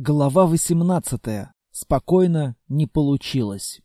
Глава 18. Спокойно не получилось.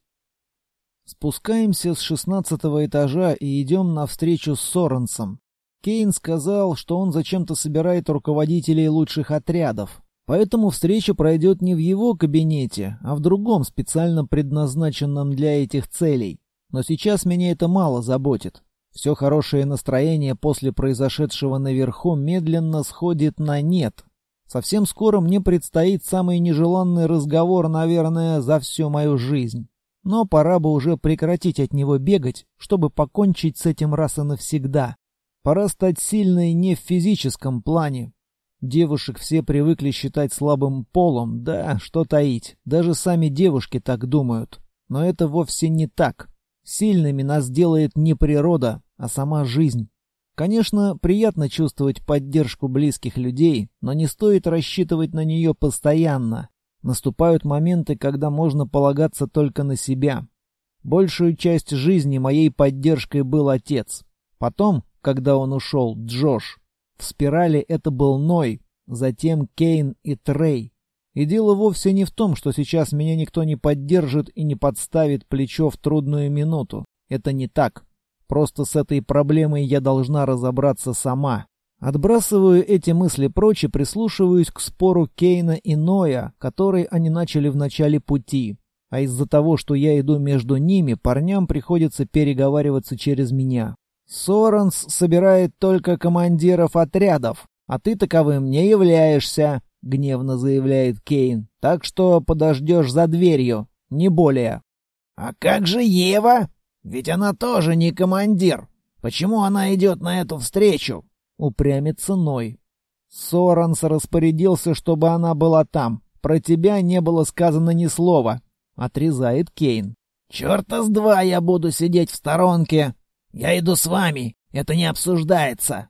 Спускаемся с шестнадцатого этажа и идем навстречу с Соренсом. Кейн сказал, что он зачем-то собирает руководителей лучших отрядов. Поэтому встреча пройдет не в его кабинете, а в другом, специально предназначенном для этих целей. Но сейчас меня это мало заботит. Все хорошее настроение после произошедшего наверху медленно сходит на нет, Совсем скоро мне предстоит самый нежеланный разговор, наверное, за всю мою жизнь. Но пора бы уже прекратить от него бегать, чтобы покончить с этим раз и навсегда. Пора стать сильной не в физическом плане. Девушек все привыкли считать слабым полом, да, что таить, даже сами девушки так думают. Но это вовсе не так. Сильными нас делает не природа, а сама жизнь. Конечно, приятно чувствовать поддержку близких людей, но не стоит рассчитывать на нее постоянно. Наступают моменты, когда можно полагаться только на себя. Большую часть жизни моей поддержкой был отец. Потом, когда он ушел, Джош. В спирали это был Ной, затем Кейн и Трей. И дело вовсе не в том, что сейчас меня никто не поддержит и не подставит плечо в трудную минуту. Это не так. Просто с этой проблемой я должна разобраться сама. Отбрасываю эти мысли прочь и прислушиваюсь к спору Кейна и Ноя, который они начали в начале пути. А из-за того, что я иду между ними, парням приходится переговариваться через меня. Соренс собирает только командиров отрядов, а ты таковым не являешься, гневно заявляет Кейн. Так что подождешь за дверью, не более. А как же Ева? Ведь она тоже не командир. Почему она идет на эту встречу? Упрямится Ной. Соранс распорядился, чтобы она была там. Про тебя не было сказано ни слова. Отрезает Кейн. Черта с два я буду сидеть в сторонке. Я иду с вами. Это не обсуждается.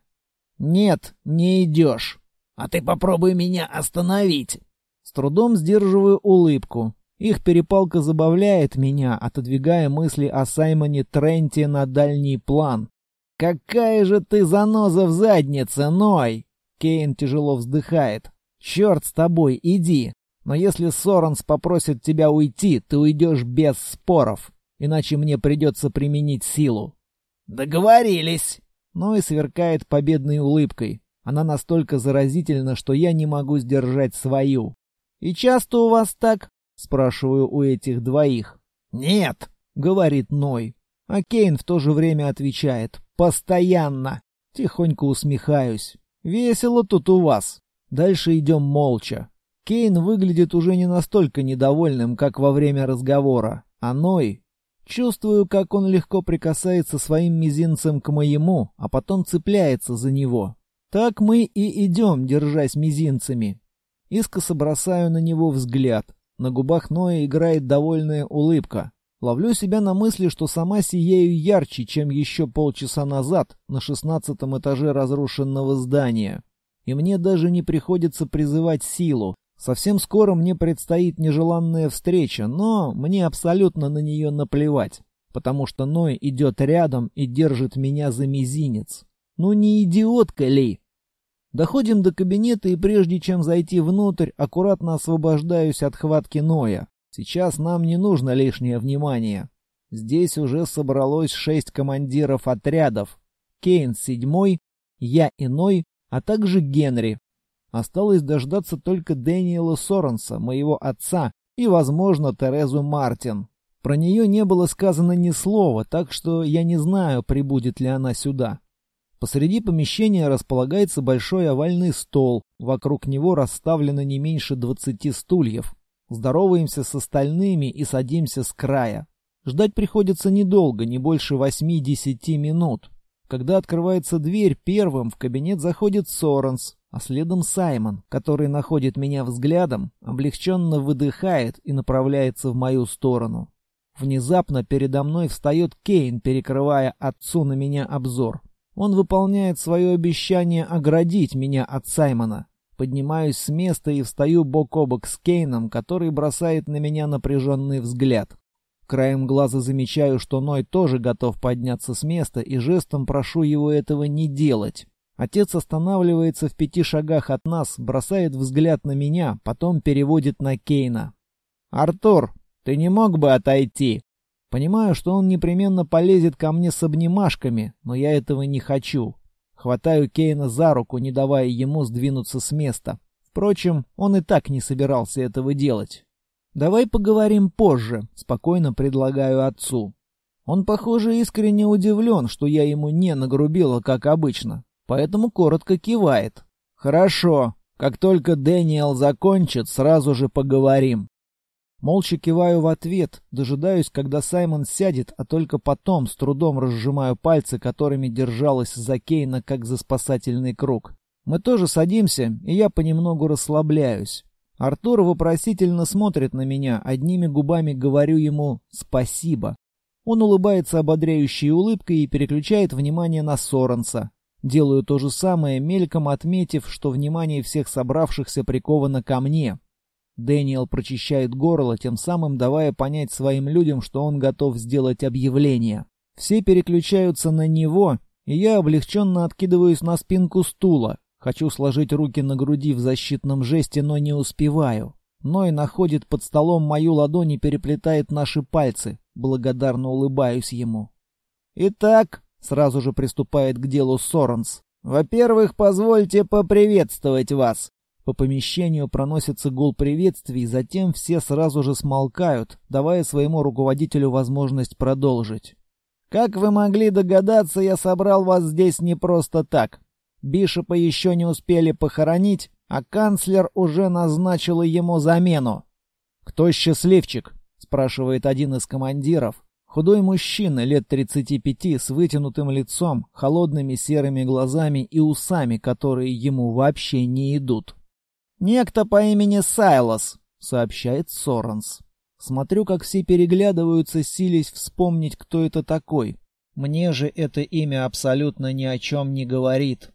Нет, не идешь. А ты попробуй меня остановить. С трудом сдерживаю улыбку. Их перепалка забавляет меня, отодвигая мысли о Саймоне Тренте на дальний план. «Какая же ты заноза в заднице, Ной!» Кейн тяжело вздыхает. «Черт с тобой, иди! Но если Соренс попросит тебя уйти, ты уйдешь без споров, иначе мне придется применить силу». «Договорились!» Ной сверкает победной улыбкой. Она настолько заразительна, что я не могу сдержать свою. «И часто у вас так?» Спрашиваю у этих двоих. «Нет», — говорит Ной. А Кейн в то же время отвечает. «Постоянно». Тихонько усмехаюсь. «Весело тут у вас». Дальше идем молча. Кейн выглядит уже не настолько недовольным, как во время разговора. А Ной... Чувствую, как он легко прикасается своим мизинцем к моему, а потом цепляется за него. Так мы и идем, держась мизинцами. Искоса бросаю на него взгляд. На губах Ноя играет довольная улыбка. Ловлю себя на мысли, что сама сияю ярче, чем еще полчаса назад на шестнадцатом этаже разрушенного здания. И мне даже не приходится призывать силу. Совсем скоро мне предстоит нежеланная встреча, но мне абсолютно на нее наплевать, потому что Ной идет рядом и держит меня за мизинец. Ну не идиотка ли? Доходим до кабинета и прежде чем зайти внутрь, аккуратно освобождаюсь от хватки Ноя. Сейчас нам не нужно лишнее внимание. Здесь уже собралось шесть командиров отрядов. Кейн седьмой, я и Ной, а также Генри. Осталось дождаться только Дэниела Соренса, моего отца, и, возможно, Терезу Мартин. Про нее не было сказано ни слова, так что я не знаю, прибудет ли она сюда. Посреди помещения располагается большой овальный стол. Вокруг него расставлено не меньше двадцати стульев. Здороваемся с остальными и садимся с края. Ждать приходится недолго, не больше восьми-десяти минут. Когда открывается дверь, первым в кабинет заходит Соренс, а следом Саймон, который находит меня взглядом, облегченно выдыхает и направляется в мою сторону. Внезапно передо мной встает Кейн, перекрывая отцу на меня обзор. Он выполняет свое обещание оградить меня от Саймона. Поднимаюсь с места и встаю бок о бок с Кейном, который бросает на меня напряженный взгляд. Краем глаза замечаю, что Ной тоже готов подняться с места и жестом прошу его этого не делать. Отец останавливается в пяти шагах от нас, бросает взгляд на меня, потом переводит на Кейна. «Артур, ты не мог бы отойти?» Понимаю, что он непременно полезет ко мне с обнимашками, но я этого не хочу. Хватаю Кейна за руку, не давая ему сдвинуться с места. Впрочем, он и так не собирался этого делать. «Давай поговорим позже», — спокойно предлагаю отцу. Он, похоже, искренне удивлен, что я ему не нагрубила, как обычно, поэтому коротко кивает. «Хорошо. Как только Дэниел закончит, сразу же поговорим». Молча киваю в ответ, дожидаюсь, когда Саймон сядет, а только потом с трудом разжимаю пальцы, которыми держалась за Кейна, как за спасательный круг. Мы тоже садимся, и я понемногу расслабляюсь. Артур вопросительно смотрит на меня, одними губами говорю ему «спасибо». Он улыбается ободряющей улыбкой и переключает внимание на Соренса. Делаю то же самое, мельком отметив, что внимание всех собравшихся приковано ко мне. Дэниел прочищает горло, тем самым давая понять своим людям, что он готов сделать объявление. Все переключаются на него, и я облегченно откидываюсь на спинку стула. Хочу сложить руки на груди в защитном жесте, но не успеваю. Ной находит под столом мою ладонь и переплетает наши пальцы. Благодарно улыбаюсь ему. «Итак», — сразу же приступает к делу Соренс, — «во-первых, позвольте поприветствовать вас. По помещению проносится гул приветствий, затем все сразу же смолкают, давая своему руководителю возможность продолжить. «Как вы могли догадаться, я собрал вас здесь не просто так. Бишопа еще не успели похоронить, а канцлер уже назначил ему замену». «Кто счастливчик?» — спрашивает один из командиров. Худой мужчина лет 35 с вытянутым лицом, холодными серыми глазами и усами, которые ему вообще не идут. «Некто по имени Сайлос», — сообщает Соренс. Смотрю, как все переглядываются, сились вспомнить, кто это такой. Мне же это имя абсолютно ни о чем не говорит.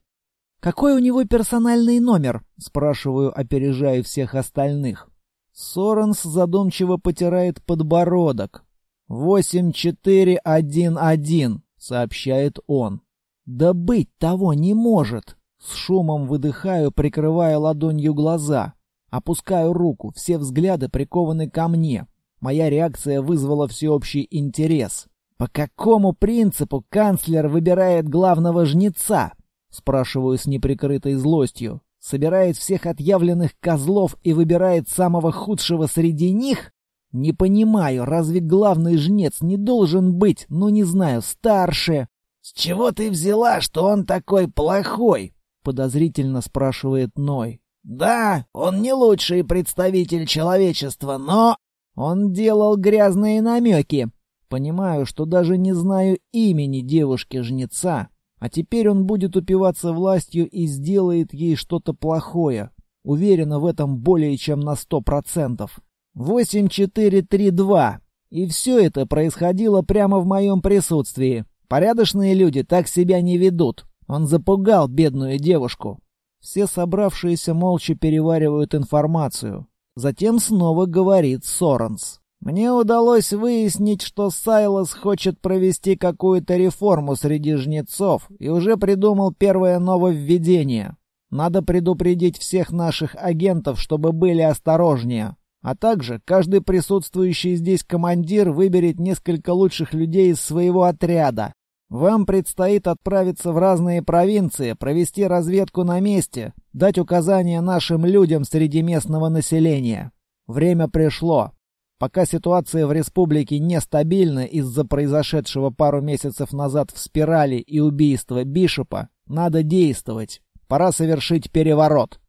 «Какой у него персональный номер?» — спрашиваю, опережая всех остальных. Соренс задумчиво потирает подбородок. «Восемь четыре один один», — сообщает он. «Да быть того не может!» С шумом выдыхаю, прикрывая ладонью глаза. Опускаю руку, все взгляды прикованы ко мне. Моя реакция вызвала всеобщий интерес. «По какому принципу канцлер выбирает главного жнеца?» Спрашиваю с неприкрытой злостью. Собирает всех отъявленных козлов и выбирает самого худшего среди них? Не понимаю, разве главный жнец не должен быть, ну не знаю, старше? «С чего ты взяла, что он такой плохой?» Подозрительно спрашивает Ной. Да, он не лучший представитель человечества, но он делал грязные намеки. Понимаю, что даже не знаю имени девушки-жнеца, а теперь он будет упиваться властью и сделает ей что-то плохое. Уверена в этом более чем на сто процентов. Восемь четыре три два. И все это происходило прямо в моем присутствии. Порядочные люди так себя не ведут. Он запугал бедную девушку. Все собравшиеся молча переваривают информацию. Затем снова говорит Соренс. Мне удалось выяснить, что Сайлос хочет провести какую-то реформу среди жнецов и уже придумал первое нововведение. Надо предупредить всех наших агентов, чтобы были осторожнее. А также каждый присутствующий здесь командир выберет несколько лучших людей из своего отряда. Вам предстоит отправиться в разные провинции, провести разведку на месте, дать указания нашим людям среди местного населения. Время пришло. Пока ситуация в республике нестабильна из-за произошедшего пару месяцев назад в спирали и убийства Бишопа, надо действовать. Пора совершить переворот.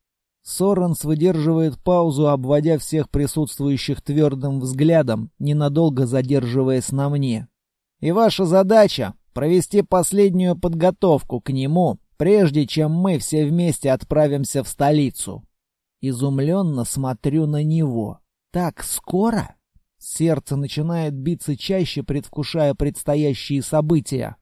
Соренс выдерживает паузу, обводя всех присутствующих твердым взглядом, ненадолго задерживаясь на мне. И ваша задача провести последнюю подготовку к нему, прежде чем мы все вместе отправимся в столицу. Изумленно смотрю на него. Так скоро? Сердце начинает биться чаще, предвкушая предстоящие события.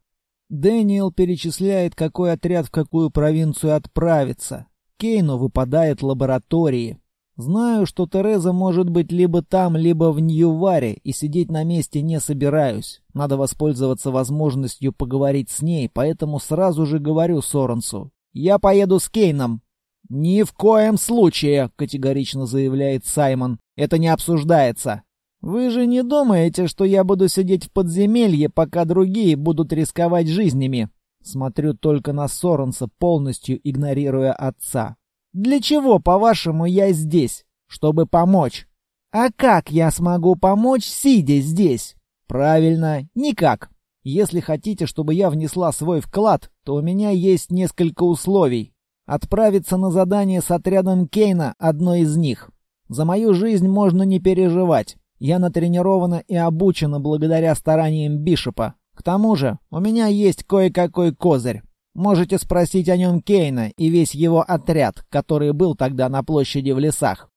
Дэниел перечисляет, какой отряд в какую провинцию отправится. Кейну выпадает лаборатории. Знаю, что Тереза может быть либо там, либо в Ньюваре, и сидеть на месте не собираюсь. Надо воспользоваться возможностью поговорить с ней, поэтому сразу же говорю Соренсу. Я поеду с Кейном». «Ни в коем случае», — категорично заявляет Саймон. «Это не обсуждается». «Вы же не думаете, что я буду сидеть в подземелье, пока другие будут рисковать жизнями?» Смотрю только на Соренса, полностью игнорируя отца. «Для чего, по-вашему, я здесь? Чтобы помочь. А как я смогу помочь, сидя здесь? Правильно, никак. Если хотите, чтобы я внесла свой вклад, то у меня есть несколько условий. Отправиться на задание с отрядом Кейна – одно из них. За мою жизнь можно не переживать. Я натренирована и обучена благодаря стараниям Бишопа. К тому же, у меня есть кое-какой козырь. Можете спросить о нем Кейна и весь его отряд, который был тогда на площади в лесах.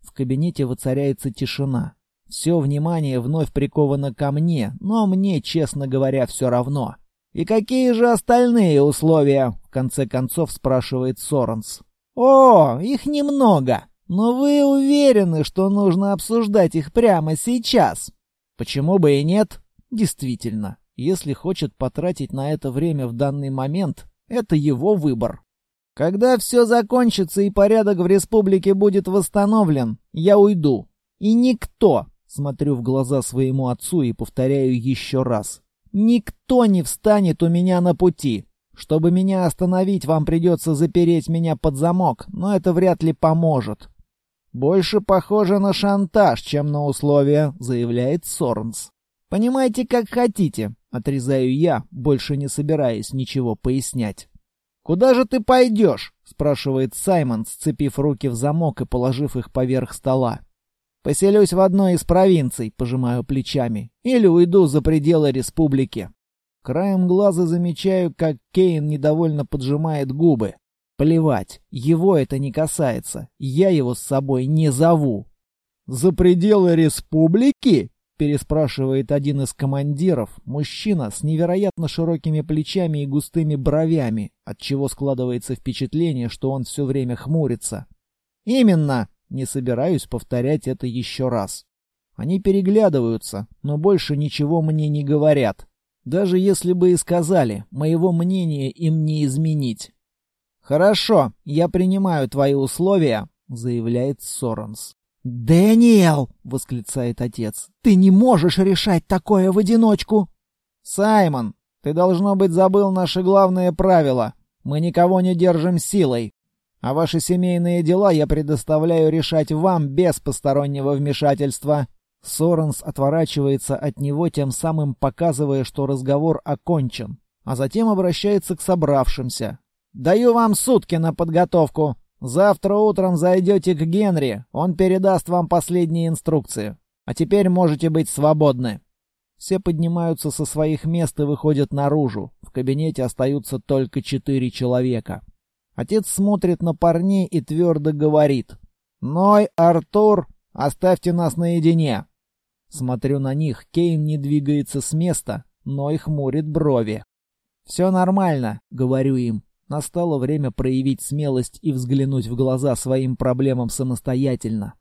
В кабинете воцаряется тишина. Все внимание вновь приковано ко мне, но мне, честно говоря, все равно. «И какие же остальные условия?» — в конце концов спрашивает Соренс. «О, их немного. Но вы уверены, что нужно обсуждать их прямо сейчас?» «Почему бы и нет?» «Действительно, если хочет потратить на это время в данный момент, это его выбор. Когда все закончится и порядок в республике будет восстановлен, я уйду. И никто, смотрю в глаза своему отцу и повторяю еще раз, никто не встанет у меня на пути. Чтобы меня остановить, вам придется запереть меня под замок, но это вряд ли поможет. Больше похоже на шантаж, чем на условия, заявляет Сорнс. Понимаете, как хотите, отрезаю я, больше не собираясь ничего пояснять. «Куда же ты пойдешь?» — спрашивает Саймон, сцепив руки в замок и положив их поверх стола. «Поселюсь в одной из провинций», — пожимаю плечами, «или уйду за пределы республики». Краем глаза замечаю, как Кейн недовольно поджимает губы. Плевать, его это не касается, я его с собой не зову. «За пределы республики?» Переспрашивает один из командиров, мужчина с невероятно широкими плечами и густыми бровями, от чего складывается впечатление, что он все время хмурится. Именно, не собираюсь повторять это еще раз. Они переглядываются, но больше ничего мне не говорят. Даже если бы и сказали, моего мнения им не изменить. «Хорошо, я принимаю твои условия», — заявляет Соренс. «Дэниел!» — восклицает отец. «Ты не можешь решать такое в одиночку!» «Саймон, ты, должно быть, забыл наше главное правило. Мы никого не держим силой. А ваши семейные дела я предоставляю решать вам без постороннего вмешательства». Соренс отворачивается от него, тем самым показывая, что разговор окончен, а затем обращается к собравшимся. «Даю вам сутки на подготовку. Завтра утром зайдете к Генри, он передаст вам последние инструкции. А теперь можете быть свободны». Все поднимаются со своих мест и выходят наружу. В кабинете остаются только четыре человека. Отец смотрит на парней и твердо говорит. «Ной, Артур, оставьте нас наедине». Смотрю на них, Кейн не двигается с места, но и хмурит брови. «Все нормально», — говорю им. Настало время проявить смелость и взглянуть в глаза своим проблемам самостоятельно.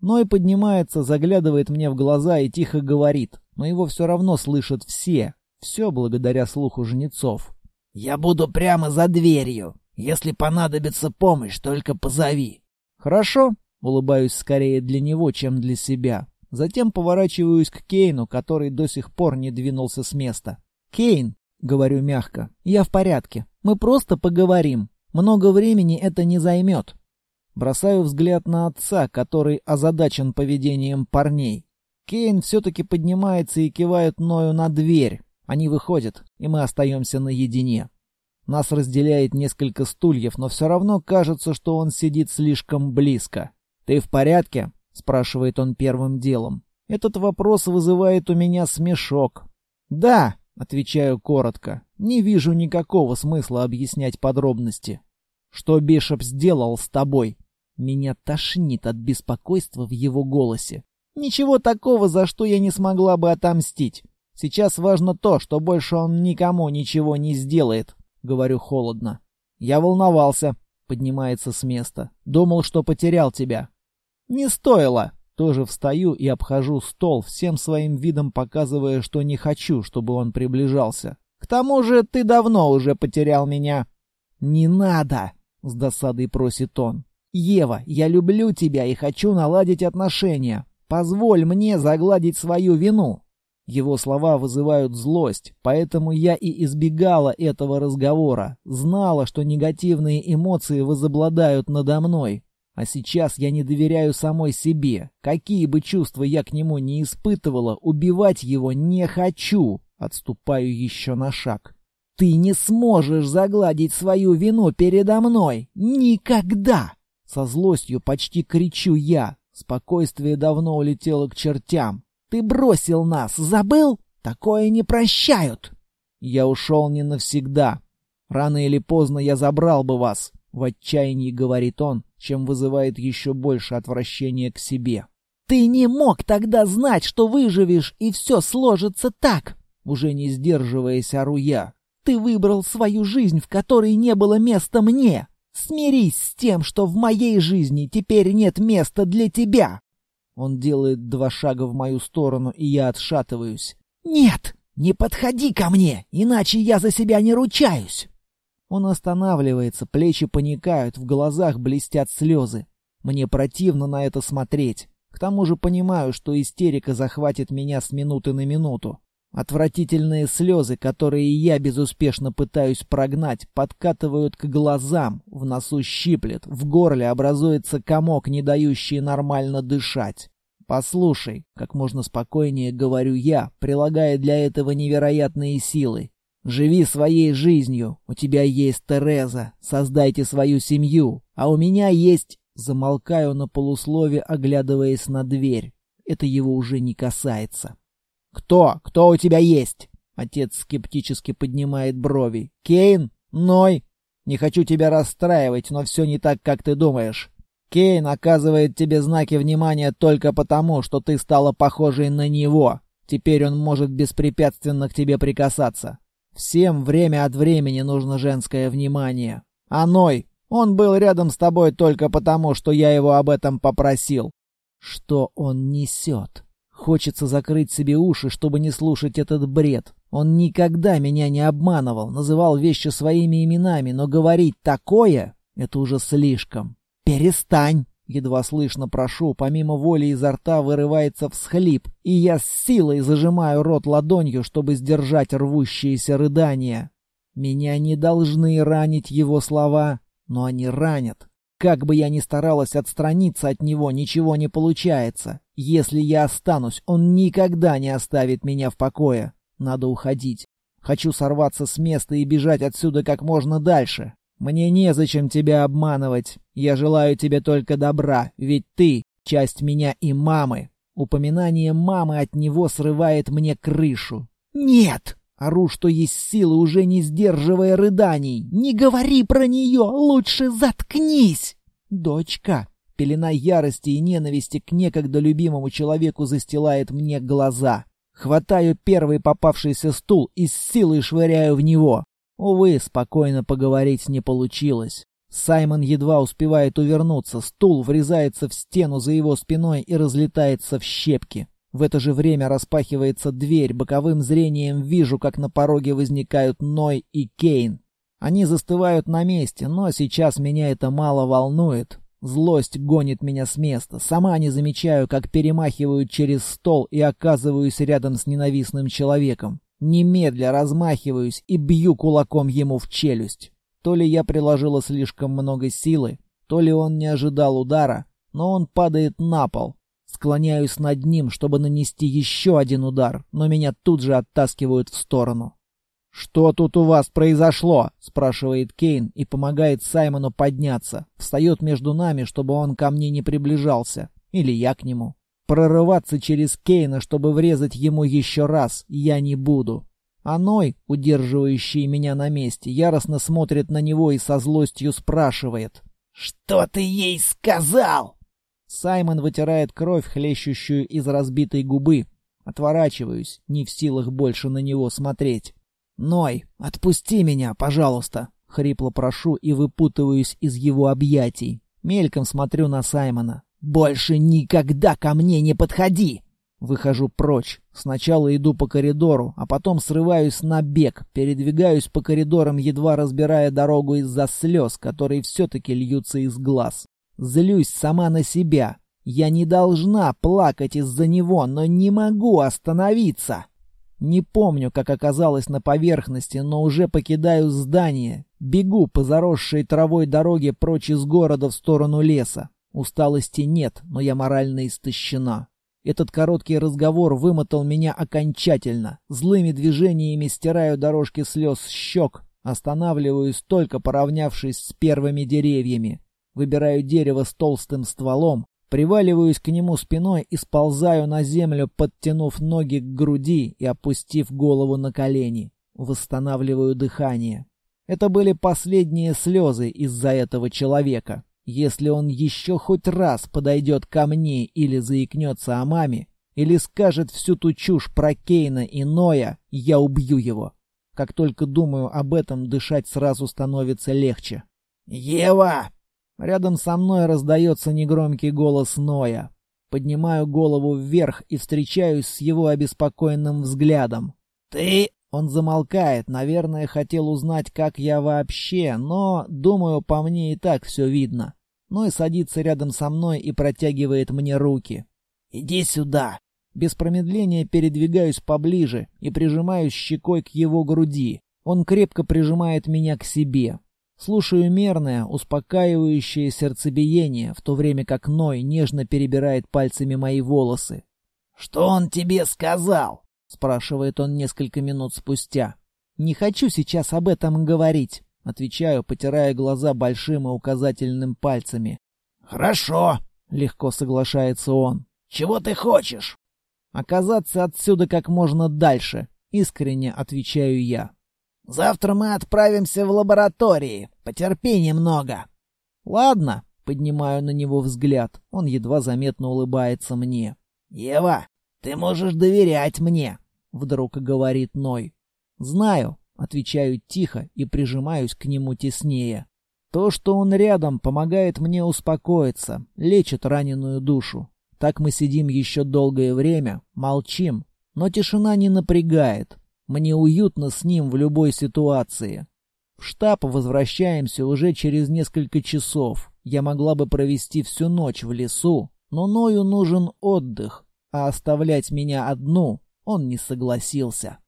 Ной поднимается, заглядывает мне в глаза и тихо говорит, но его все равно слышат все. Все благодаря слуху жнецов. «Я буду прямо за дверью. Если понадобится помощь, только позови». «Хорошо», — улыбаюсь скорее для него, чем для себя. Затем поворачиваюсь к Кейну, который до сих пор не двинулся с места. «Кейн, — говорю мягко. «Я в порядке. Мы просто поговорим. Много времени это не займет». Бросаю взгляд на отца, который озадачен поведением парней. Кейн все-таки поднимается и кивает Ною на дверь. Они выходят, и мы остаемся наедине. Нас разделяет несколько стульев, но все равно кажется, что он сидит слишком близко. «Ты в порядке?» — спрашивает он первым делом. Этот вопрос вызывает у меня смешок. «Да», Отвечаю коротко. Не вижу никакого смысла объяснять подробности. Что Бишоп сделал с тобой? Меня тошнит от беспокойства в его голосе. Ничего такого, за что я не смогла бы отомстить. Сейчас важно то, что больше он никому ничего не сделает, говорю холодно. Я волновался, поднимается с места. Думал, что потерял тебя. Не стоило. Тоже встаю и обхожу стол, всем своим видом показывая, что не хочу, чтобы он приближался. К тому же ты давно уже потерял меня. «Не надо!» — с досадой просит он. «Ева, я люблю тебя и хочу наладить отношения. Позволь мне загладить свою вину». Его слова вызывают злость, поэтому я и избегала этого разговора, знала, что негативные эмоции возобладают надо мной. А сейчас я не доверяю самой себе. Какие бы чувства я к нему не испытывала, убивать его не хочу. Отступаю еще на шаг. Ты не сможешь загладить свою вину передо мной. Никогда! Со злостью почти кричу я. Спокойствие давно улетело к чертям. Ты бросил нас, забыл? Такое не прощают. Я ушел не навсегда. Рано или поздно я забрал бы вас, в отчаянии говорит он, чем вызывает еще больше отвращения к себе. Ты не мог тогда знать, что выживешь, и все сложится так, уже не сдерживаясь ору я. Ты выбрал свою жизнь, в которой не было места мне. Смирись с тем, что в моей жизни теперь нет места для тебя. Он делает два шага в мою сторону, и я отшатываюсь. «Нет! Не подходи ко мне, иначе я за себя не ручаюсь!» Он останавливается, плечи паникают, в глазах блестят слезы. Мне противно на это смотреть. К тому же понимаю, что истерика захватит меня с минуты на минуту. Отвратительные слезы, которые я безуспешно пытаюсь прогнать, подкатывают к глазам, в носу щиплет, в горле образуется комок, не дающий нормально дышать. «Послушай», — как можно спокойнее говорю я, прилагая для этого невероятные силы. «Живи своей жизнью, у тебя есть Тереза, создайте свою семью, а у меня есть...» Замолкаю на полуслове, оглядываясь на дверь. Это его уже не касается. «Кто? Кто у тебя есть?» Отец скептически поднимает брови. «Кейн? Ной? Не хочу тебя расстраивать, но все не так, как ты думаешь. Кейн оказывает тебе знаки внимания только потому, что ты стала похожей на него. Теперь он может беспрепятственно к тебе прикасаться. Всем время от времени нужно женское внимание. А Ной, он был рядом с тобой только потому, что я его об этом попросил. Что он несет? Хочется закрыть себе уши, чтобы не слушать этот бред. Он никогда меня не обманывал, называл вещи своими именами, но говорить такое — это уже слишком. «Перестань!» Едва слышно прошу, помимо воли изо рта вырывается всхлип, и я с силой зажимаю рот ладонью, чтобы сдержать рвущиеся рыдания. Меня не должны ранить его слова, но они ранят. Как бы я ни старалась отстраниться от него, ничего не получается. Если я останусь, он никогда не оставит меня в покое. Надо уходить. Хочу сорваться с места и бежать отсюда как можно дальше. Мне незачем тебя обманывать. Я желаю тебе только добра, ведь ты — часть меня и мамы. Упоминание мамы от него срывает мне крышу. «Нет!» Ору, что есть силы, уже не сдерживая рыданий. «Не говори про нее! Лучше заткнись!» «Дочка!» Пелена ярости и ненависти к некогда любимому человеку застилает мне глаза. Хватаю первый попавшийся стул и с силой швыряю в него. Увы, спокойно поговорить не получилось. Саймон едва успевает увернуться, стул врезается в стену за его спиной и разлетается в щепки. В это же время распахивается дверь, боковым зрением вижу, как на пороге возникают Ной и Кейн. Они застывают на месте, но сейчас меня это мало волнует. Злость гонит меня с места. Сама не замечаю, как перемахиваю через стол и оказываюсь рядом с ненавистным человеком. Немедля размахиваюсь и бью кулаком ему в челюсть. То ли я приложила слишком много силы, то ли он не ожидал удара, но он падает на пол, Склоняюсь над ним, чтобы нанести еще один удар, но меня тут же оттаскивают в сторону. «Что тут у вас произошло?» — спрашивает Кейн и помогает Саймону подняться. Встает между нами, чтобы он ко мне не приближался. Или я к нему. Прорываться через Кейна, чтобы врезать ему еще раз, я не буду. Аной, удерживающий меня на месте, яростно смотрит на него и со злостью спрашивает. «Что ты ей сказал?» Саймон вытирает кровь, хлещущую из разбитой губы. Отворачиваюсь, не в силах больше на него смотреть. «Ной, отпусти меня, пожалуйста!» Хрипло прошу и выпутываюсь из его объятий. Мельком смотрю на Саймона. «Больше никогда ко мне не подходи!» Выхожу прочь. Сначала иду по коридору, а потом срываюсь на бег, передвигаюсь по коридорам, едва разбирая дорогу из-за слез, которые все-таки льются из глаз. Злюсь сама на себя. Я не должна плакать из-за него, но не могу остановиться. Не помню, как оказалось на поверхности, но уже покидаю здание. Бегу по заросшей травой дороге прочь из города в сторону леса. Усталости нет, но я морально истощена. Этот короткий разговор вымотал меня окончательно. Злыми движениями стираю дорожки слез с щек, останавливаюсь только поравнявшись с первыми деревьями. Выбираю дерево с толстым стволом, приваливаюсь к нему спиной и сползаю на землю, подтянув ноги к груди и опустив голову на колени. Восстанавливаю дыхание. Это были последние слезы из-за этого человека. Если он еще хоть раз подойдет ко мне или заикнется о маме, или скажет всю ту чушь про Кейна и Ноя, я убью его. Как только думаю об этом, дышать сразу становится легче. «Ева!» Рядом со мной раздается негромкий голос Ноя. Поднимаю голову вверх и встречаюсь с его обеспокоенным взглядом. «Ты...» Он замолкает, наверное, хотел узнать, как я вообще, но, думаю, по мне и так все видно но и садится рядом со мной и протягивает мне руки. «Иди сюда!» Без промедления передвигаюсь поближе и прижимаюсь щекой к его груди. Он крепко прижимает меня к себе. Слушаю мерное, успокаивающее сердцебиение, в то время как Ной нежно перебирает пальцами мои волосы. «Что он тебе сказал?» — спрашивает он несколько минут спустя. «Не хочу сейчас об этом говорить. Отвечаю, потирая глаза большим и указательным пальцами. «Хорошо», — легко соглашается он. «Чего ты хочешь?» «Оказаться отсюда как можно дальше», — искренне отвечаю я. «Завтра мы отправимся в лаборатории. Потерпи немного». «Ладно», — поднимаю на него взгляд. Он едва заметно улыбается мне. «Ева, ты можешь доверять мне», — вдруг говорит Ной. «Знаю», Отвечаю тихо и прижимаюсь к нему теснее. То, что он рядом, помогает мне успокоиться, лечит раненую душу. Так мы сидим еще долгое время, молчим, но тишина не напрягает. Мне уютно с ним в любой ситуации. В штаб возвращаемся уже через несколько часов. Я могла бы провести всю ночь в лесу, но Ною нужен отдых, а оставлять меня одну он не согласился.